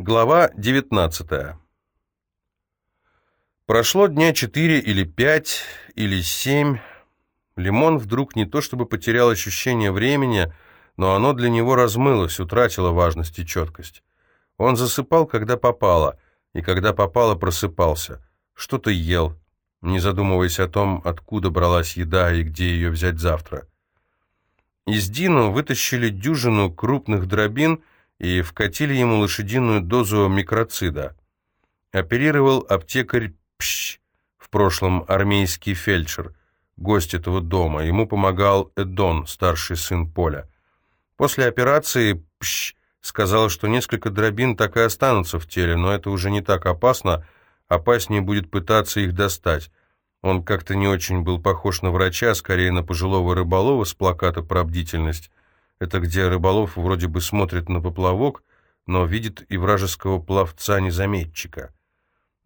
Глава 19 Прошло дня четыре или пять, или семь. Лимон вдруг не то чтобы потерял ощущение времени, но оно для него размылось, утратило важность и четкость. Он засыпал, когда попало, и когда попало, просыпался. Что-то ел, не задумываясь о том, откуда бралась еда и где ее взять завтра. Из Дину вытащили дюжину крупных дробин — и вкатили ему лошадиную дозу микроцида. Оперировал аптекарь Пщ, в прошлом армейский фельдшер, гость этого дома. Ему помогал Эдон, старший сын Поля. После операции Пщ сказал, что несколько дробин так и останутся в теле, но это уже не так опасно, опаснее будет пытаться их достать. Он как-то не очень был похож на врача, скорее на пожилого рыболова с плаката про бдительность. Это где рыболов вроде бы смотрит на поплавок, но видит и вражеского пловца-незаметчика.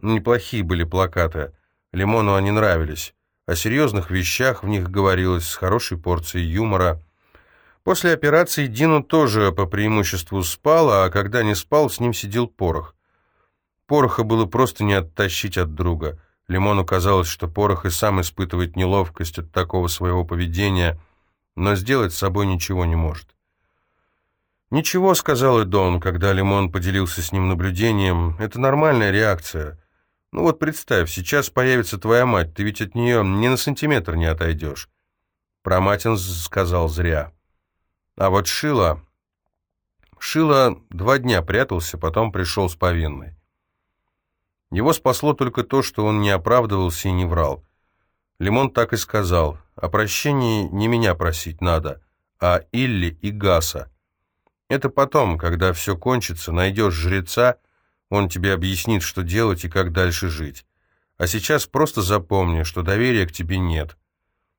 Неплохие были плакаты. Лимону они нравились. О серьезных вещах в них говорилось с хорошей порцией юмора. После операции Дину тоже по преимуществу спал, а когда не спал, с ним сидел порох. Пороха было просто не оттащить от друга. Лимону казалось, что порох и сам испытывает неловкость от такого своего поведения – но сделать с собой ничего не может. «Ничего», — сказал Эдон, когда Лимон поделился с ним наблюдением, — «это нормальная реакция. Ну вот представь, сейчас появится твоя мать, ты ведь от нее ни на сантиметр не отойдешь». Про мать он сказал зря. А вот Шила... Шила два дня прятался, потом пришел с повинной. Его спасло только то, что он не оправдывался и не врал. Лимон так и сказал. О прощении не меня просить надо, а Илли и Гаса. Это потом, когда все кончится, найдешь жреца, он тебе объяснит, что делать и как дальше жить. А сейчас просто запомни, что доверия к тебе нет.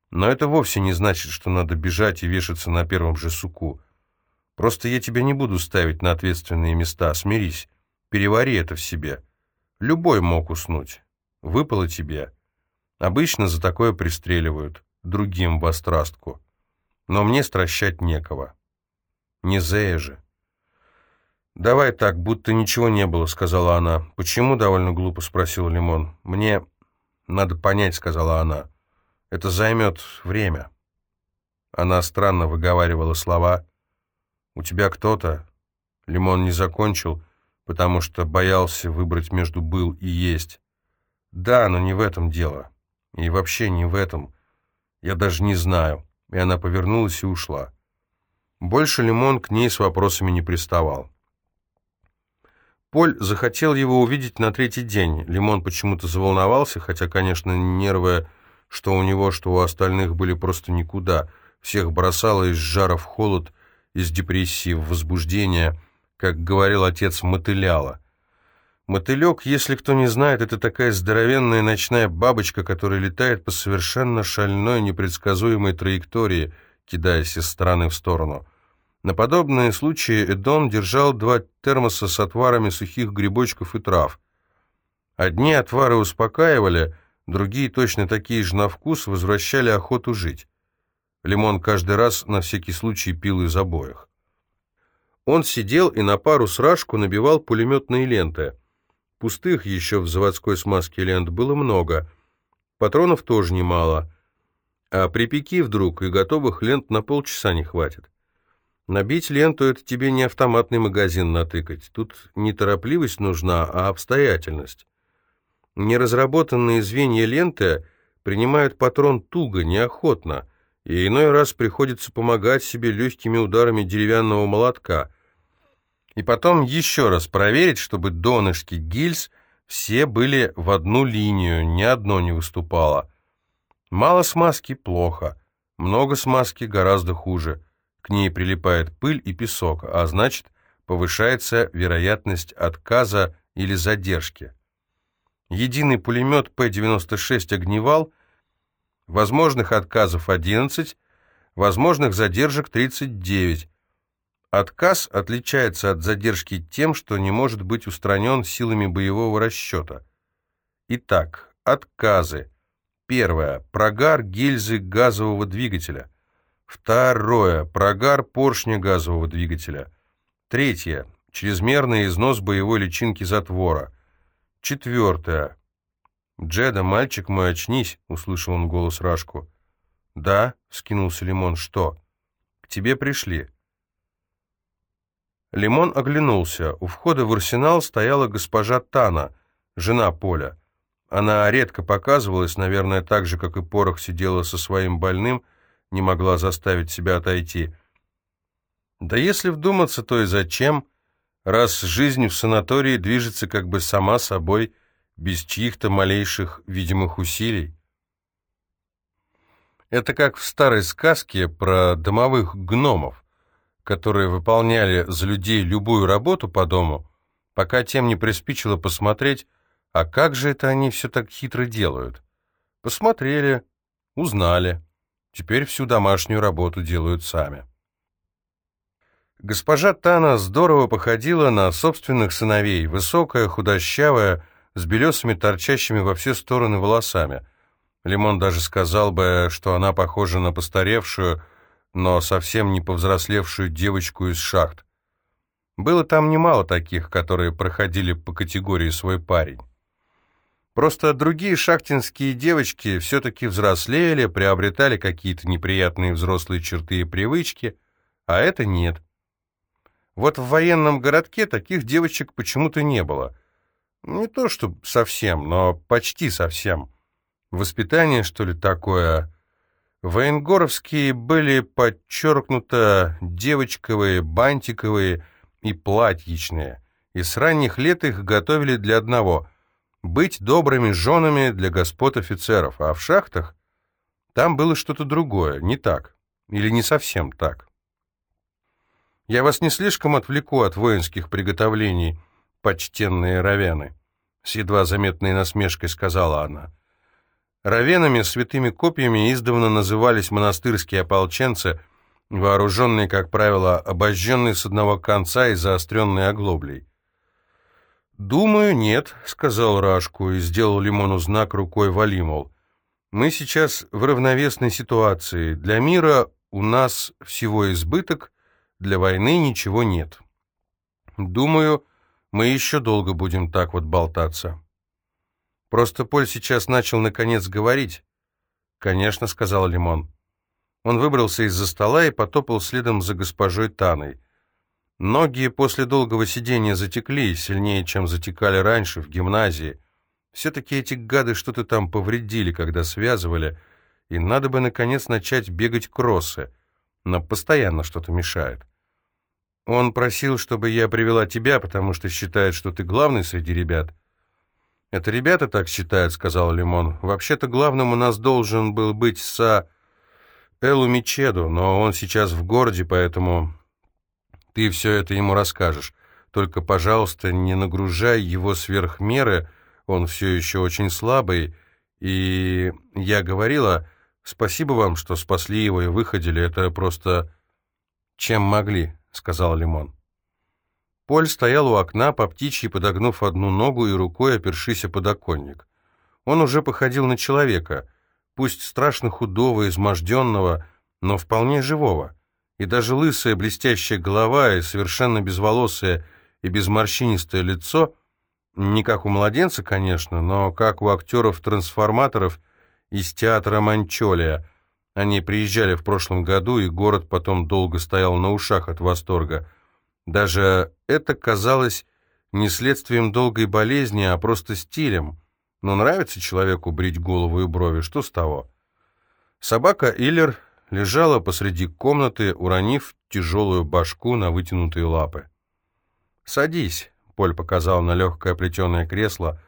Но это вовсе не значит, что надо бежать и вешаться на первом же суку. Просто я тебя не буду ставить на ответственные места, смирись. Перевари это в себе. Любой мог уснуть. Выпало тебе. Обычно за такое пристреливают, другим в острастку. Но мне стращать некого. Не Зея же. «Давай так, будто ничего не было», — сказала она. «Почему?» — довольно глупо спросил Лимон. «Мне надо понять», — сказала она. «Это займет время». Она странно выговаривала слова. «У тебя кто-то?» Лимон не закончил, потому что боялся выбрать между «был» и «есть». «Да, но не в этом дело. И вообще не в этом. Я даже не знаю. И она повернулась и ушла. Больше Лимон к ней с вопросами не приставал. Поль захотел его увидеть на третий день. Лимон почему-то заволновался, хотя, конечно, нервы, что у него, что у остальных, были просто никуда. Всех бросало из жара в холод, из депрессии в возбуждение, как говорил отец, мотыляло. Мотылек, если кто не знает, это такая здоровенная ночная бабочка, которая летает по совершенно шальной, непредсказуемой траектории, кидаясь из стороны в сторону. На подобные случаи Эдон держал два термоса с отварами сухих грибочков и трав. Одни отвары успокаивали, другие, точно такие же на вкус, возвращали охоту жить. Лимон каждый раз на всякий случай пил из обоих. Он сидел и на пару с Рашку набивал пулеметные ленты — Пустых еще в заводской смазке лент было много, патронов тоже немало, а припеки вдруг, и готовых лент на полчаса не хватит. Набить ленту — это тебе не автоматный магазин натыкать, тут не торопливость нужна, а обстоятельность. Неразработанные звенья ленты принимают патрон туго, неохотно, и иной раз приходится помогать себе легкими ударами деревянного молотка — и потом еще раз проверить, чтобы донышки гильз все были в одну линию, ни одно не выступало. Мало смазки – плохо, много смазки – гораздо хуже. К ней прилипает пыль и песок, а значит, повышается вероятность отказа или задержки. Единый пулемет П-96 «Огневал» возможных отказов 11, возможных задержек 39, Отказ отличается от задержки тем, что не может быть устранен силами боевого расчета. Итак, отказы. Первое. Прогар гильзы газового двигателя. Второе. Прогар поршня газового двигателя. Третье. Чрезмерный износ боевой личинки затвора. Четвертое. «Джеда, мальчик мой, очнись!» — услышал он голос Рашку. «Да?» — скинулся Лимон. «Что?» «К тебе пришли». Лимон оглянулся. У входа в арсенал стояла госпожа Тана, жена Поля. Она редко показывалась, наверное, так же, как и Порох сидела со своим больным, не могла заставить себя отойти. Да если вдуматься, то и зачем, раз жизнь в санатории движется как бы сама собой, без чьих-то малейших видимых усилий? Это как в старой сказке про домовых гномов, которые выполняли за людей любую работу по дому, пока тем не приспичило посмотреть, а как же это они все так хитро делают? Посмотрели, узнали. Теперь всю домашнюю работу делают сами. Госпожа Тана здорово походила на собственных сыновей, высокая, худощавая, с белесыми торчащими во все стороны волосами. Лимон даже сказал бы, что она похожа на постаревшую, но совсем не повзрослевшую девочку из шахт. Было там немало таких, которые проходили по категории «свой парень». Просто другие шахтинские девочки все-таки взрослели, приобретали какие-то неприятные взрослые черты и привычки, а это нет. Вот в военном городке таких девочек почему-то не было. Не то что совсем, но почти совсем. Воспитание, что ли, такое? Военгоровские были подчеркнуто девочковые, бантиковые и платьичные, и с ранних лет их готовили для одного быть добрыми женами для господ офицеров, а в шахтах там было что-то другое, не так, или не совсем так. Я вас не слишком отвлеку от воинских приготовлений, почтенные равяны, с едва заметной насмешкой сказала она. Равенами, святыми копьями издавна назывались монастырские ополченцы, вооруженные, как правило, обожженные с одного конца и заостренные оглоблей. «Думаю, нет», — сказал Рашку и сделал Лимону знак рукой Валимол. «Мы сейчас в равновесной ситуации. Для мира у нас всего избыток, для войны ничего нет. Думаю, мы еще долго будем так вот болтаться». Просто Поль сейчас начал наконец говорить. «Конечно», — сказал Лимон. Он выбрался из-за стола и потопал следом за госпожой Таной. Ноги после долгого сидения затекли, сильнее, чем затекали раньше в гимназии. Все-таки эти гады что-то там повредили, когда связывали, и надо бы, наконец, начать бегать кроссы, но постоянно что-то мешает. Он просил, чтобы я привела тебя, потому что считает, что ты главный среди ребят. «Это ребята так считают», — сказал Лимон. «Вообще-то главным у нас должен был быть Са Элу Мичеду, но он сейчас в городе, поэтому ты все это ему расскажешь. Только, пожалуйста, не нагружай его сверх меры, он все еще очень слабый. И я говорила, спасибо вам, что спасли его и выходили, это просто чем могли, сказал Лимон. Поль стоял у окна, по птичьи подогнув одну ногу и рукой опершись о подоконник. Он уже походил на человека, пусть страшно худого, изможденного, но вполне живого и даже лысая блестящая голова и совершенно безволосое и безморщинистое лицо, не как у младенца, конечно, но как у актеров-трансформаторов из театра Манчолия. Они приезжали в прошлом году, и город потом долго стоял на ушах от восторга. Даже это казалось не следствием долгой болезни, а просто стилем. Но нравится человеку брить голову и брови, что с того? Собака Иллер лежала посреди комнаты, уронив тяжелую башку на вытянутые лапы. «Садись», — Поль показал на легкое плетеное кресло,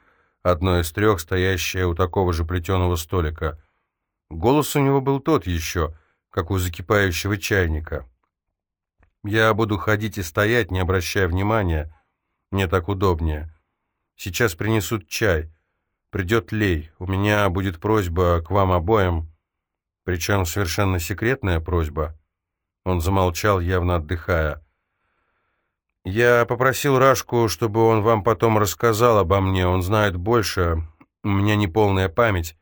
одно из трех, стоящее у такого же плетеного столика. Голос у него был тот еще, как у закипающего чайника. «Я буду ходить и стоять, не обращая внимания. Мне так удобнее. Сейчас принесут чай. Придет Лей. У меня будет просьба к вам обоим». Причем совершенно секретная просьба. Он замолчал, явно отдыхая. «Я попросил Рашку, чтобы он вам потом рассказал обо мне. Он знает больше. У меня неполная память.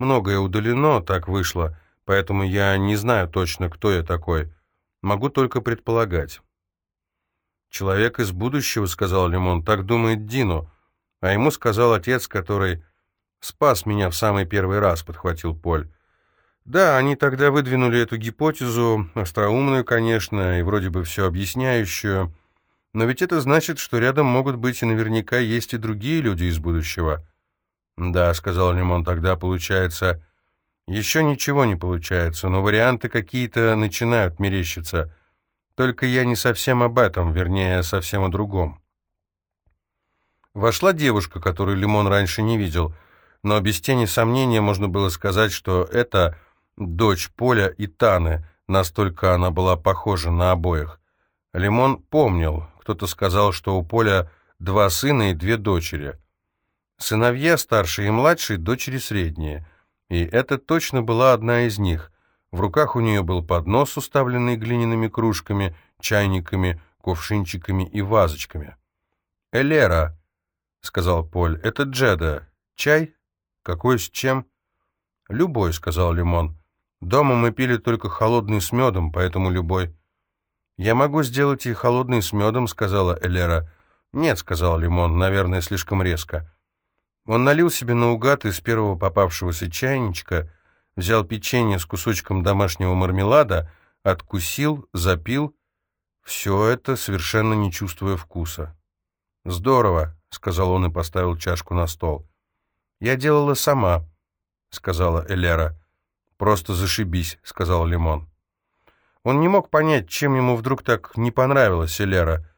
Многое удалено, так вышло, поэтому я не знаю точно, кто я такой. Могу только предполагать». «Человек из будущего», — сказал Лимон, — «так думает Дину». А ему сказал отец, который спас меня в самый первый раз, — подхватил Поль. Да, они тогда выдвинули эту гипотезу, остроумную, конечно, и вроде бы все объясняющую, но ведь это значит, что рядом могут быть и наверняка есть и другие люди из будущего. «Да», — сказал Лимон, — «тогда получается...» «Еще ничего не получается, но варианты какие-то начинают мерещиться. Только я не совсем об этом, вернее, совсем о другом». Вошла девушка, которую Лимон раньше не видел, но без тени сомнения можно было сказать, что это дочь Поля и Таны, настолько она была похожа на обоих. Лимон помнил, кто-то сказал, что у Поля два сына и две дочери. Сыновья старший и младший, дочери средние. И это точно была одна из них. В руках у нее был поднос, уставленный глиняными кружками, чайниками, кувшинчиками и вазочками. «Элера», — сказал Поль, — «это Джеда. Чай? Какой с чем?» «Любой», — сказал Лимон. «Дома мы пили только холодный с медом, поэтому любой». «Я могу сделать и холодный с медом», — сказала Элера. «Нет», — сказал Лимон, — «наверное, слишком резко». Он налил себе наугад из первого попавшегося чайничка, взял печенье с кусочком домашнего мармелада, откусил, запил. Все это совершенно не чувствуя вкуса. «Здорово», — сказал он и поставил чашку на стол. «Я делала сама», — сказала Элера. «Просто зашибись», — сказал Лимон. Он не мог понять, чем ему вдруг так не понравилась Элера.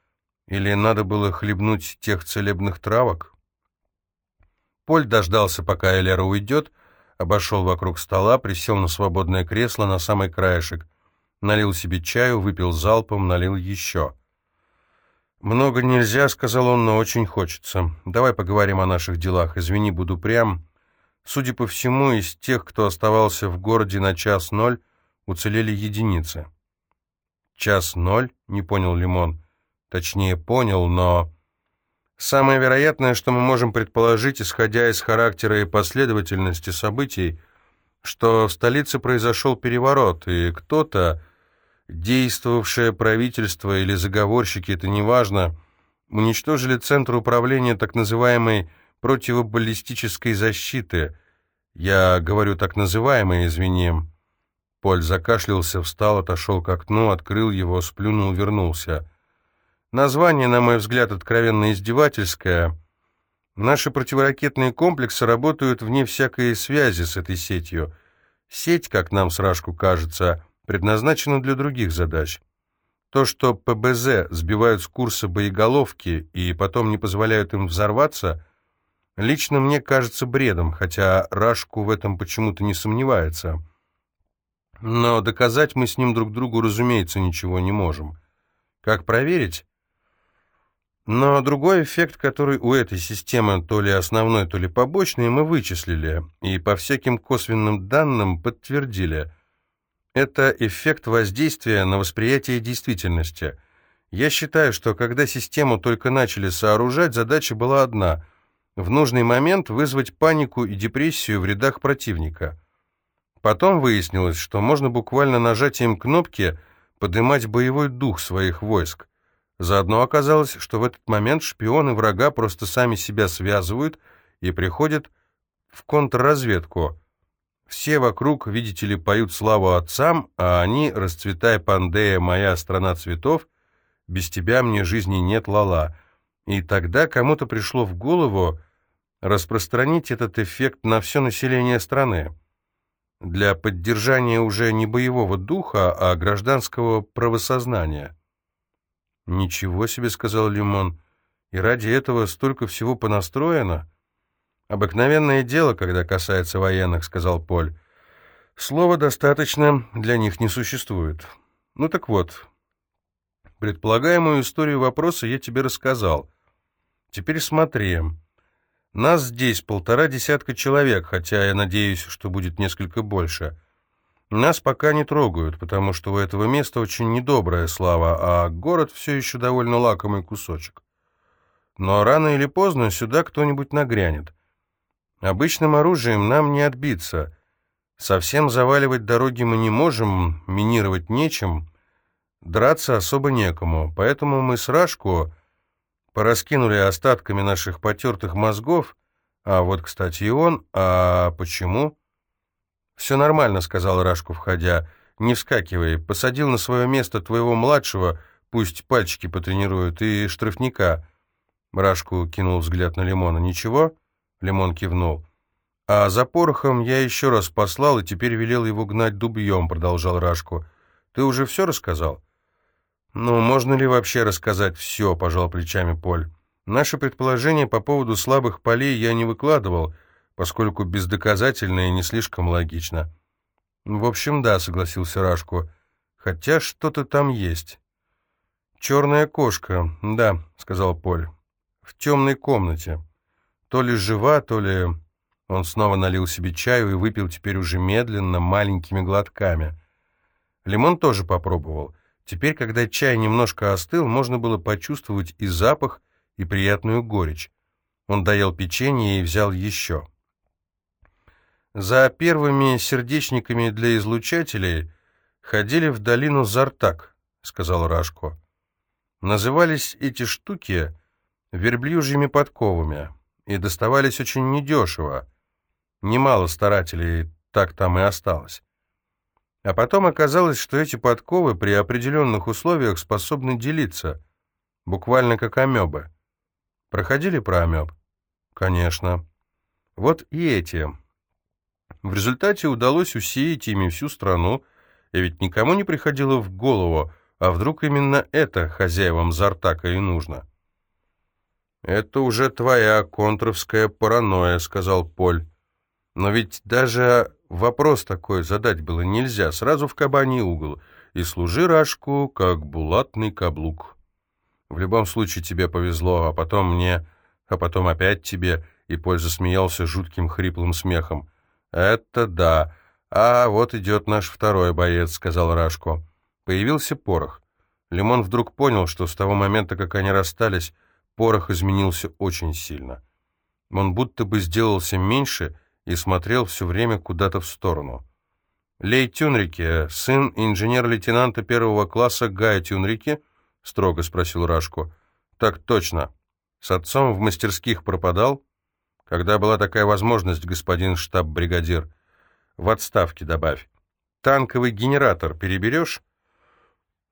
Или надо было хлебнуть тех целебных травок? Поль дождался, пока Элера уйдет, обошел вокруг стола, присел на свободное кресло на самый краешек, налил себе чаю, выпил залпом, налил еще. «Много нельзя», — сказал он, — «но очень хочется. Давай поговорим о наших делах. Извини, буду прям. Судя по всему, из тех, кто оставался в городе на час ноль, уцелели единицы». «Час ноль?» — не понял Лимон. Точнее, понял, но... Самое вероятное, что мы можем предположить, исходя из характера и последовательности событий, что в столице произошел переворот, и кто-то, действовавшее правительство или заговорщики, это неважно, уничтожили центр управления так называемой противобаллистической защиты. Я говорю так называемой, извини. Поль закашлялся, встал, отошел к окну, открыл его, сплюнул, вернулся. Название, на мой взгляд, откровенно издевательское. Наши противоракетные комплексы работают вне всякой связи с этой сетью. Сеть, как нам с Рашку кажется, предназначена для других задач. То, что ПБЗ сбивают с курса боеголовки и потом не позволяют им взорваться, лично мне кажется бредом, хотя Рашку в этом почему-то не сомневается. Но доказать мы с ним друг другу, разумеется, ничего не можем. Как проверить? Но другой эффект, который у этой системы то ли основной, то ли побочный, мы вычислили и по всяким косвенным данным подтвердили. Это эффект воздействия на восприятие действительности. Я считаю, что когда систему только начали сооружать, задача была одна — в нужный момент вызвать панику и депрессию в рядах противника — Потом выяснилось, что можно буквально нажатием кнопки поднимать боевой дух своих войск. Заодно оказалось, что в этот момент шпионы врага просто сами себя связывают и приходят в контрразведку. Все вокруг, видите ли, поют славу отцам, а они, расцветая пандея «Моя страна цветов», «Без тебя мне жизни нет, лала». И тогда кому-то пришло в голову распространить этот эффект на все население страны для поддержания уже не боевого духа, а гражданского правосознания. «Ничего себе», — сказал Лимон, — «и ради этого столько всего понастроено?» «Обыкновенное дело, когда касается военных», — сказал Поль. «Слова достаточно для них не существует. Ну так вот, предполагаемую историю вопроса я тебе рассказал. Теперь смотри». Нас здесь полтора десятка человек, хотя я надеюсь, что будет несколько больше. Нас пока не трогают, потому что у этого места очень недобрая слава, а город все еще довольно лакомый кусочек. Но рано или поздно сюда кто-нибудь нагрянет. Обычным оружием нам не отбиться. Совсем заваливать дороги мы не можем, минировать нечем. Драться особо некому, поэтому мы с Рашку пораскинули остатками наших потертых мозгов, а вот, кстати, и он, а почему? «Все нормально», — сказал Рашку, входя, — «не вскакивай, посадил на свое место твоего младшего, пусть пальчики потренируют, и штрафника». Рашку кинул взгляд на Лимона. «Ничего?» — Лимон кивнул. «А за порохом я еще раз послал и теперь велел его гнать дубьем», — продолжал Рашку. «Ты уже все рассказал?» «Ну, можно ли вообще рассказать все?» — пожал плечами Поль. «Наше предположение по поводу слабых полей я не выкладывал, поскольку бездоказательно и не слишком логично». «В общем, да», — согласился Рашку. «Хотя что-то там есть». «Черная кошка, да», — сказал Поль. «В темной комнате. То ли жива, то ли...» Он снова налил себе чаю и выпил теперь уже медленно, маленькими глотками. Лимон тоже попробовал. Теперь, когда чай немножко остыл, можно было почувствовать и запах, и приятную горечь. Он доел печенье и взял еще. За первыми сердечниками для излучателей ходили в долину Зартак, сказал Рашко. Назывались эти штуки верблюжьими подковами и доставались очень недешево. Немало старателей так там и осталось. А потом оказалось, что эти подковы при определенных условиях способны делиться, буквально как амебы. Проходили про амеб? Конечно. Вот и эти. В результате удалось усеять ими всю страну, и ведь никому не приходило в голову, а вдруг именно это хозяевам Зартака и нужно. «Это уже твоя контровская паранойя», — сказал Поль. «Но ведь даже Вопрос такой задать было нельзя, сразу в кабаний угол, и служи рашку, как булатный каблук. В любом случае тебе повезло, а потом мне, а потом опять тебе, и Польза смеялся жутким хриплым смехом. «Это да. А вот идет наш второй боец», — сказал Рашко. Появился порох. Лимон вдруг понял, что с того момента, как они расстались, порох изменился очень сильно. Он будто бы сделался меньше и смотрел все время куда-то в сторону. «Лей Тюнрике, сын инженер-лейтенанта первого класса Гая Тюнрике?» — строго спросил Рашко. «Так точно. С отцом в мастерских пропадал?» «Когда была такая возможность, господин штаб-бригадир?» «В отставке добавь. Танковый генератор переберешь?»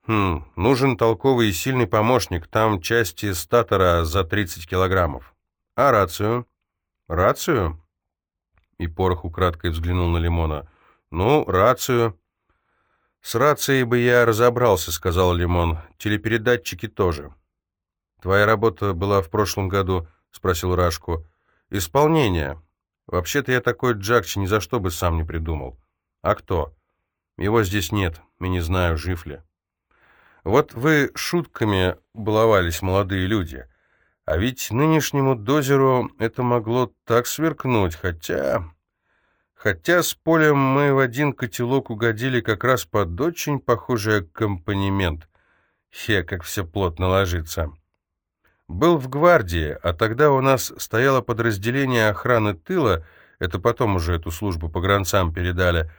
«Хм, нужен толковый и сильный помощник. Там части статора за 30 килограммов. А рацию?» «Рацию?» И Порох украдкой взглянул на Лимона. «Ну, рацию». «С рацией бы я разобрался», — сказал Лимон. «Телепередатчики тоже». «Твоя работа была в прошлом году?» — спросил Рашку. «Исполнение. Вообще-то я такой Джакчи ни за что бы сам не придумал». «А кто?» «Его здесь нет, и не знаю, жив ли». «Вот вы шутками баловались, молодые люди». А ведь нынешнему дозеру это могло так сверкнуть, хотя... Хотя с полем мы в один котелок угодили как раз под очень похожий аккомпанемент. Хе, как все плотно ложится. Был в гвардии, а тогда у нас стояло подразделение охраны тыла, это потом уже эту службу по гранцам передали,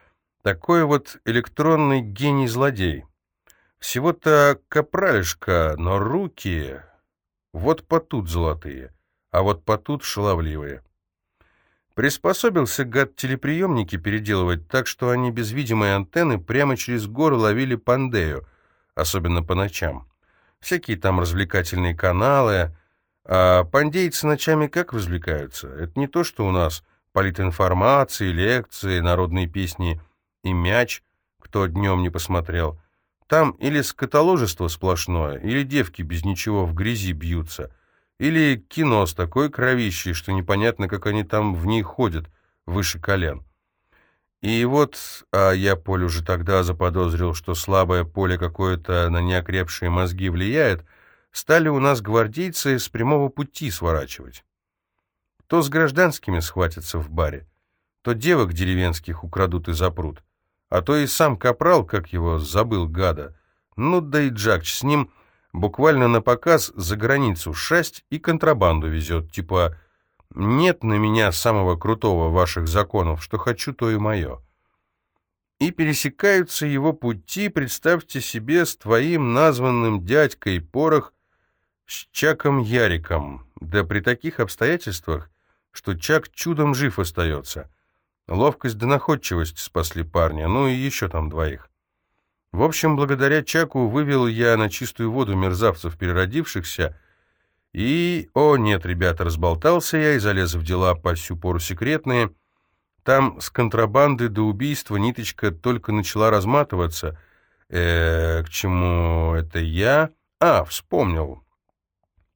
такой вот электронный гений-злодей. Всего-то капралишка, но руки... Вот потут золотые, а вот потут шаловливые. Приспособился гад телеприемники переделывать так, что они без видимой антенны прямо через горы ловили пандею, особенно по ночам. Всякие там развлекательные каналы. А пандейцы ночами как развлекаются? Это не то, что у нас политинформации, лекции, народные песни и мяч, кто днем не посмотрел. Там или скотоложество сплошное, или девки без ничего в грязи бьются, или кино с такой кровищей, что непонятно, как они там в ней ходят, выше колен. И вот, а я Поль уже тогда заподозрил, что слабое поле какое-то на неокрепшие мозги влияет, стали у нас гвардейцы с прямого пути сворачивать. То с гражданскими схватятся в баре, то девок деревенских украдут и запрут. А то и сам Капрал, как его, забыл гада. Ну да и Джакч с ним буквально на показ за границу шасть и контрабанду везет, типа «нет на меня самого крутого ваших законов, что хочу, то и мое». и пересекаются его пути, представьте себе, с твоим названным дядькой Порох с Чаком Яриком. Да при таких обстоятельствах, что Чак чудом жив остается. Ловкость да находчивость спасли парня, ну и еще там двоих. В общем, благодаря Чаку вывел я на чистую воду мерзавцев переродившихся, и... О, нет, ребята, разболтался я и залез в дела по сю пору секретные. Там с контрабанды до убийства ниточка только начала разматываться. Э, к чему это я? А, вспомнил.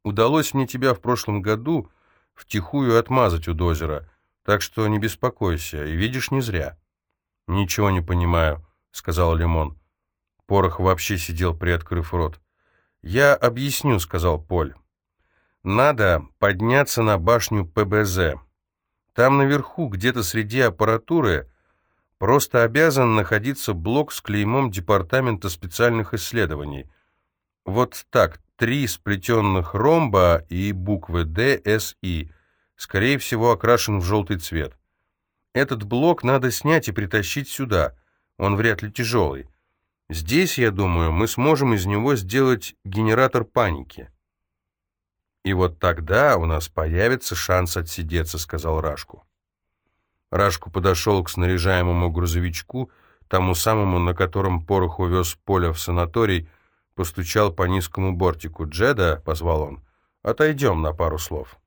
Удалось мне тебя в прошлом году втихую отмазать у дозера, так что не беспокойся, и видишь, не зря. «Ничего не понимаю», — сказал Лимон. Порох вообще сидел, приоткрыв рот. «Я объясню», — сказал Поль. «Надо подняться на башню ПБЗ. Там наверху, где-то среди аппаратуры, просто обязан находиться блок с клеймом Департамента специальных исследований. Вот так, три сплетенных ромба и буквы Д, С, И, скорее всего, окрашен в желтый цвет. Этот блок надо снять и притащить сюда, он вряд ли тяжелый. Здесь, я думаю, мы сможем из него сделать генератор паники. И вот тогда у нас появится шанс отсидеться, сказал Рашку. Рашку подошел к снаряжаемому грузовичку, тому самому, на котором порох увез Поля в санаторий, постучал по низкому бортику. «Джеда», — позвал он, — «отойдем на пару слов».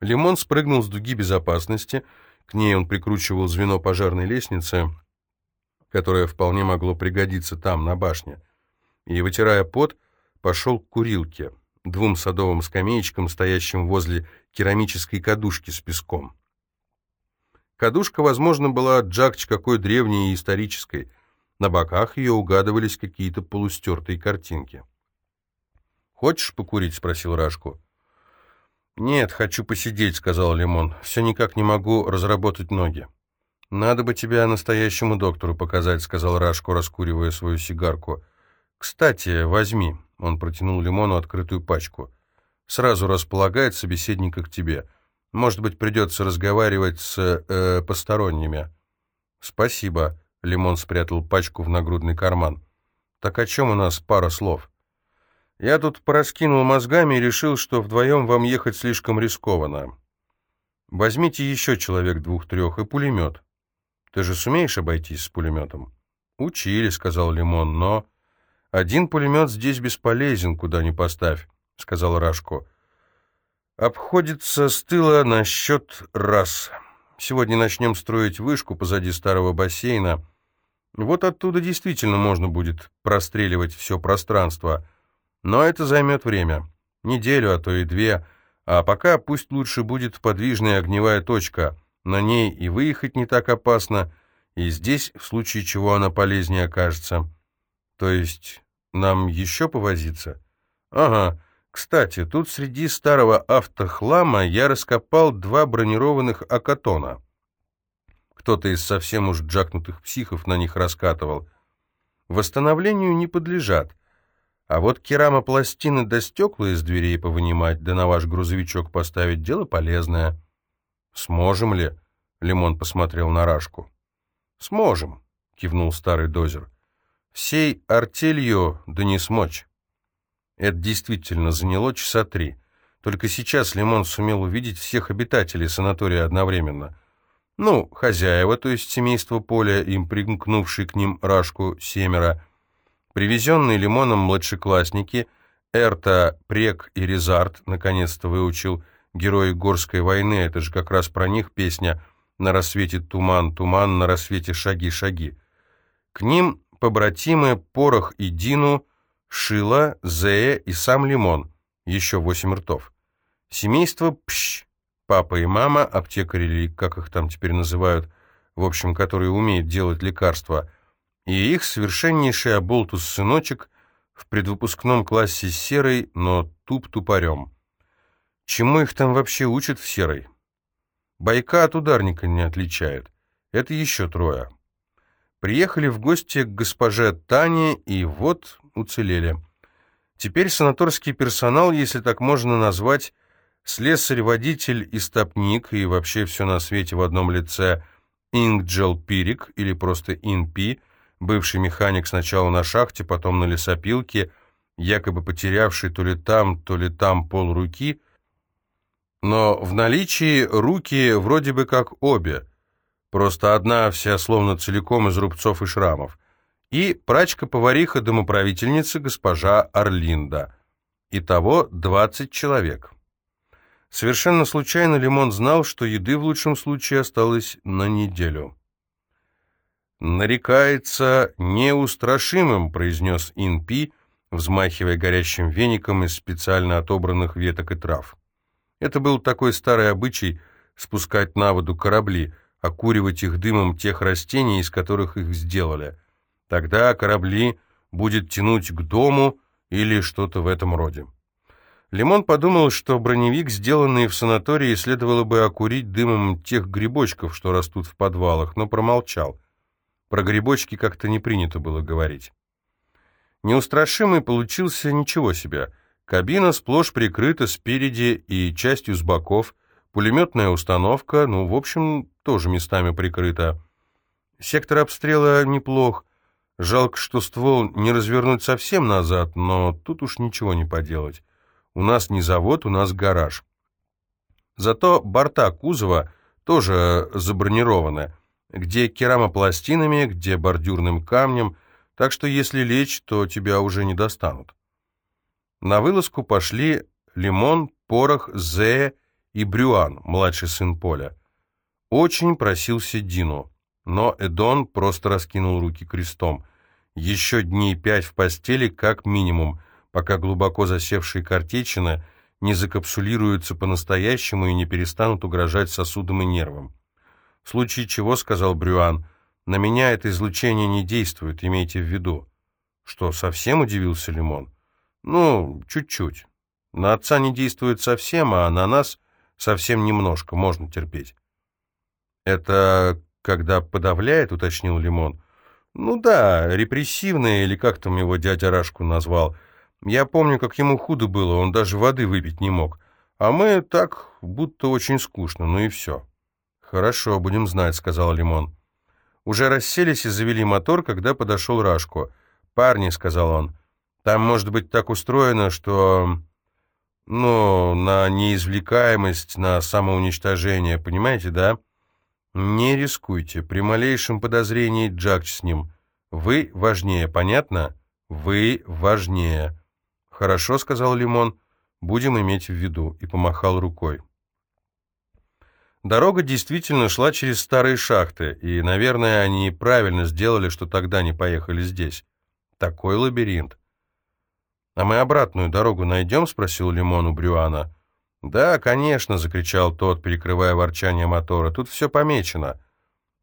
Лимон спрыгнул с дуги безопасности, к ней он прикручивал звено пожарной лестницы, которое вполне могло пригодиться там, на башне, и, вытирая пот, пошел к курилке, двум садовым скамеечкам, стоящим возле керамической кадушки с песком. Кадушка, возможно, была джакч какой древней и исторической. На боках ее угадывались какие-то полустертые картинки. «Хочешь покурить?» — спросил Рашку. «Нет, хочу посидеть», — сказал Лимон. «Все никак не могу разработать ноги». «Надо бы тебя настоящему доктору показать», — сказал Рашко, раскуривая свою сигарку. «Кстати, возьми», — он протянул Лимону открытую пачку. «Сразу располагает собеседника к тебе. Может быть, придется разговаривать с э, посторонними». «Спасибо», — Лимон спрятал пачку в нагрудный карман. «Так о чем у нас пара слов?» «Я тут пораскинул мозгами и решил, что вдвоем вам ехать слишком рискованно. Возьмите еще человек двух-трех и пулемет». Ты же сумеешь обойтись с пулеметом?» «Учили», — сказал Лимон, — «но...» «Один пулемет здесь бесполезен, куда ни поставь», — сказал Рашко. «Обходится с тыла на счет раз. Сегодня начнем строить вышку позади старого бассейна. Вот оттуда действительно можно будет простреливать все пространство. Но это займет время. Неделю, а то и две. А пока пусть лучше будет подвижная огневая точка — на ней и выехать не так опасно, и здесь, в случае чего она полезнее окажется. То есть нам еще повозиться? Ага. Кстати, тут среди старого автохлама я раскопал два бронированных акатона. Кто-то из совсем уж джакнутых психов на них раскатывал. Восстановлению не подлежат. А вот керамопластины до стекла из дверей повынимать, да на ваш грузовичок поставить, дело полезное. «Сможем ли?» — Лимон посмотрел на Рашку. «Сможем», — кивнул старый дозер. «Всей артелью да не смочь». Это действительно заняло часа три. Только сейчас Лимон сумел увидеть всех обитателей санатория одновременно. Ну, хозяева, то есть семейство Поля, им примкнувший к ним Рашку семеро, привезенные Лимоном младшеклассники, Эрта, Прек и Резарт наконец-то выучил герои Горской войны, это же как раз про них песня «На рассвете туман, туман, на рассвете шаги, шаги». К ним побратимы Порох и Дину, Шила, Зея и сам Лимон, еще восемь ртов. Семейство Пщ, папа и мама, аптекари или как их там теперь называют, в общем, которые умеют делать лекарства, и их совершеннейший оболтус-сыночек в предвыпускном классе серый, но туп-тупорем. Чему их там вообще учат в серой? Байка от ударника не отличает. Это еще трое. Приехали в гости к госпоже Тане, и вот уцелели. Теперь санаторский персонал, если так можно назвать, слесарь, водитель и стопник, и вообще все на свете в одном лице, Ингджел Пирик, или просто Инпи, бывший механик сначала на шахте, потом на лесопилке, якобы потерявший то ли там, то ли там пол руки, но в наличии руки вроде бы как обе, просто одна вся словно целиком из рубцов и шрамов, и прачка-повариха-домоправительница госпожа Орлинда. Итого 20 человек. Совершенно случайно Лимон знал, что еды в лучшем случае осталось на неделю. «Нарекается неустрашимым», — произнес Инпи, взмахивая горящим веником из специально отобранных веток и трав. Это был такой старый обычай спускать на воду корабли, окуривать их дымом тех растений, из которых их сделали. Тогда корабли будет тянуть к дому или что-то в этом роде. Лимон подумал, что броневик, сделанный в санатории, следовало бы окурить дымом тех грибочков, что растут в подвалах, но промолчал. Про грибочки как-то не принято было говорить. Неустрашимый получился ничего себе. Кабина сплошь прикрыта спереди и частью с боков, пулеметная установка, ну, в общем, тоже местами прикрыта. Сектор обстрела неплох. Жалко, что ствол не развернуть совсем назад, но тут уж ничего не поделать. У нас не завод, у нас гараж. Зато борта кузова тоже забронированы, где керамопластинами, где бордюрным камнем, так что если лечь, то тебя уже не достанут. На вылазку пошли Лимон, Порох, Зе и Брюан, младший сын Поля. Очень просился Дину, но Эдон просто раскинул руки крестом. Еще дней пять в постели как минимум, пока глубоко засевшие картечины не закапсулируются по-настоящему и не перестанут угрожать сосудам и нервам. В случае чего, сказал Брюан, на меня это излучение не действует, имейте в виду. Что, совсем удивился Лимон? Ну, чуть-чуть. На отца не действует совсем, а на нас совсем немножко, можно терпеть. Это когда подавляет, уточнил Лимон. Ну да, репрессивное, или как там его дядя Рашку назвал – я помню, как ему худо было, он даже воды выпить не мог. А мы так, будто очень скучно, ну и все. «Хорошо, будем знать», — сказал Лимон. Уже расселись и завели мотор, когда подошел Рашко. «Парни», — сказал он, — «там может быть так устроено, что...» «Ну, на неизвлекаемость, на самоуничтожение, понимаете, да?» «Не рискуйте. При малейшем подозрении джакч с ним. Вы важнее, понятно? Вы важнее». «Хорошо», — сказал Лимон, — «будем иметь в виду», и помахал рукой. Дорога действительно шла через старые шахты, и, наверное, они правильно сделали, что тогда не поехали здесь. Такой лабиринт. «А мы обратную дорогу найдем?» — спросил Лимон у Брюана. «Да, конечно», — закричал тот, перекрывая ворчание мотора. «Тут все помечено».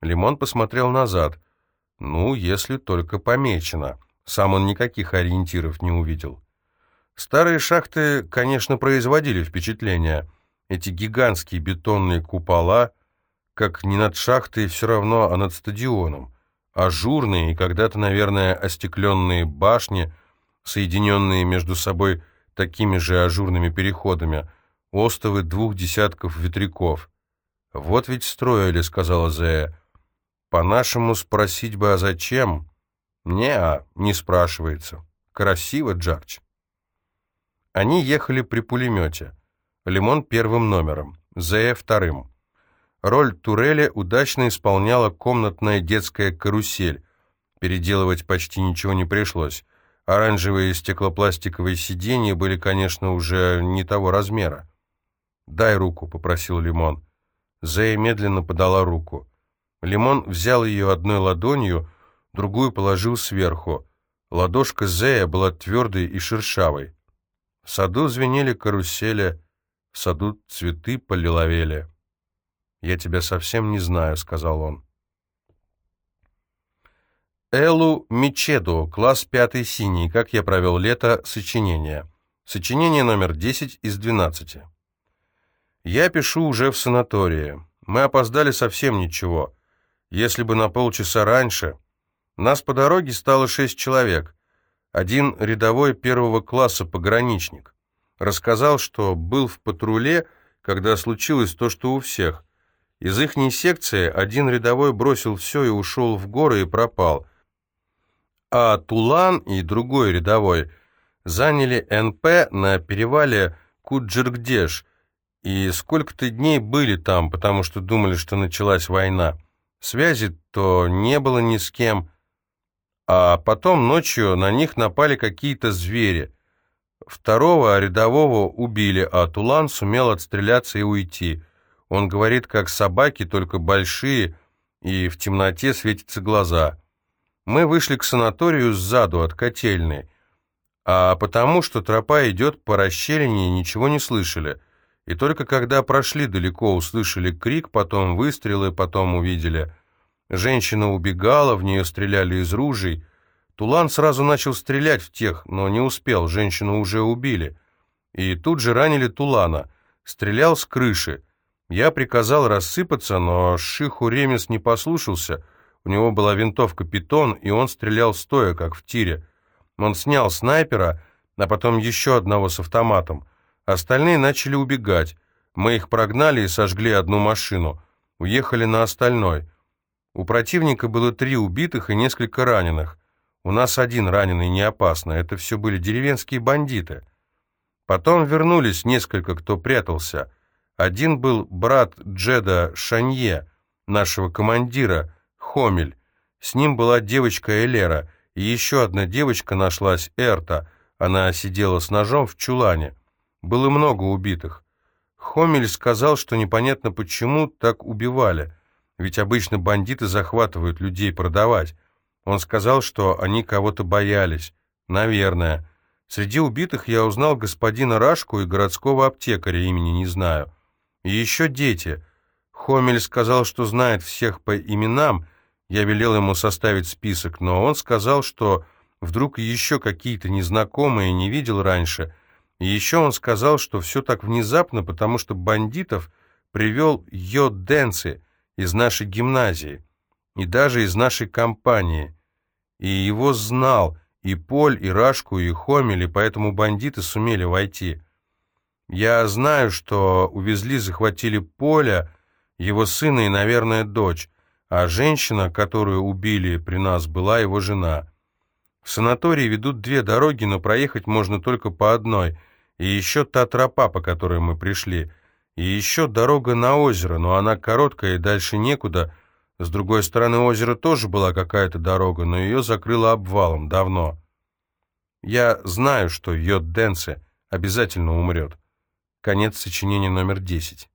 Лимон посмотрел назад. «Ну, если только помечено». Сам он никаких ориентиров не увидел. Старые шахты, конечно, производили впечатление. Эти гигантские бетонные купола, как не над шахтой, все равно, а над стадионом. Ажурные и когда-то, наверное, остекленные башни, соединенные между собой такими же ажурными переходами, остовы двух десятков ветряков. «Вот ведь строили», — сказала Зея. «По-нашему спросить бы, а зачем?» «Не-а, не спрашивается. Красиво, Джарч». Они ехали при пулемете. Лимон первым номером, Зея вторым. Роль турели удачно исполняла комнатная детская карусель. Переделывать почти ничего не пришлось. Оранжевые стеклопластиковые сиденья были, конечно, уже не того размера. «Дай руку», — попросил Лимон. Зея медленно подала руку. Лимон взял ее одной ладонью, другую положил сверху. Ладошка Зея была твердой и шершавой. В саду звенели карусели, в саду цветы полиловели. «Я тебя совсем не знаю», — сказал он. Элу Мичеду, класс пятый синий, как я провел лето, сочинение. Сочинение номер 10 из 12. Я пишу уже в санатории. Мы опоздали совсем ничего. Если бы на полчаса раньше. Нас по дороге стало шесть человек. Один рядовой первого класса пограничник. Рассказал, что был в патруле, когда случилось то, что у всех. Из ихней секции один рядовой бросил все и ушел в горы и пропал. А Тулан и другой рядовой заняли НП на перевале Куджиргдеш и сколько-то дней были там, потому что думали, что началась война. Связи то не было ни с кем, а потом ночью на них напали какие-то звери. Второго рядового убили, а Тулан сумел отстреляться и уйти. Он говорит, как собаки, только большие, и в темноте светятся глаза. Мы вышли к санаторию сзаду, от котельной, а потому что тропа идет по расщелине, ничего не слышали. И только когда прошли далеко, услышали крик, потом выстрелы, потом увидели. Женщина убегала, в нее стреляли из ружей. Тулан сразу начал стрелять в тех, но не успел, женщину уже убили. И тут же ранили Тулана. Стрелял с крыши. Я приказал рассыпаться, но Шиху Ремес не послушался. У него была винтовка «Питон», и он стрелял стоя, как в тире. Он снял снайпера, а потом еще одного с автоматом. Остальные начали убегать. Мы их прогнали и сожгли одну машину. Уехали на остальной. У противника было три убитых и несколько раненых. У нас один раненый не опасно. Это все были деревенские бандиты. Потом вернулись несколько, кто прятался. Один был брат Джеда Шанье, нашего командира, Хомель. С ним была девочка Элера, и еще одна девочка нашлась, Эрта. Она сидела с ножом в чулане. Было много убитых. Хомель сказал, что непонятно почему так убивали, ведь обычно бандиты захватывают людей продавать. Он сказал, что они кого-то боялись. Наверное. Среди убитых я узнал господина Рашку и городского аптекаря, имени не знаю. И еще дети. Хомель сказал, что знает всех по именам. Я велел ему составить список, но он сказал, что вдруг еще какие-то незнакомые не видел раньше. Еще он сказал, что все так внезапно, потому что бандитов привел Йо Дэнси из нашей гимназии и даже из нашей компании. И его знал и Поль, и Рашку, и Хомель, поэтому бандиты сумели войти. Я знаю, что увезли, захватили Поля, его сына и, наверное, дочь, а женщина, которую убили при нас, была его жена. В санатории ведут две дороги, но проехать можно только по одной, и еще та тропа, по которой мы пришли, и еще дорога на озеро, но она короткая и дальше некуда. С другой стороны озера тоже была какая-то дорога, но ее закрыло обвалом давно. Я знаю, что Йод Денсе обязательно умрет. Конец сочинения номер 10.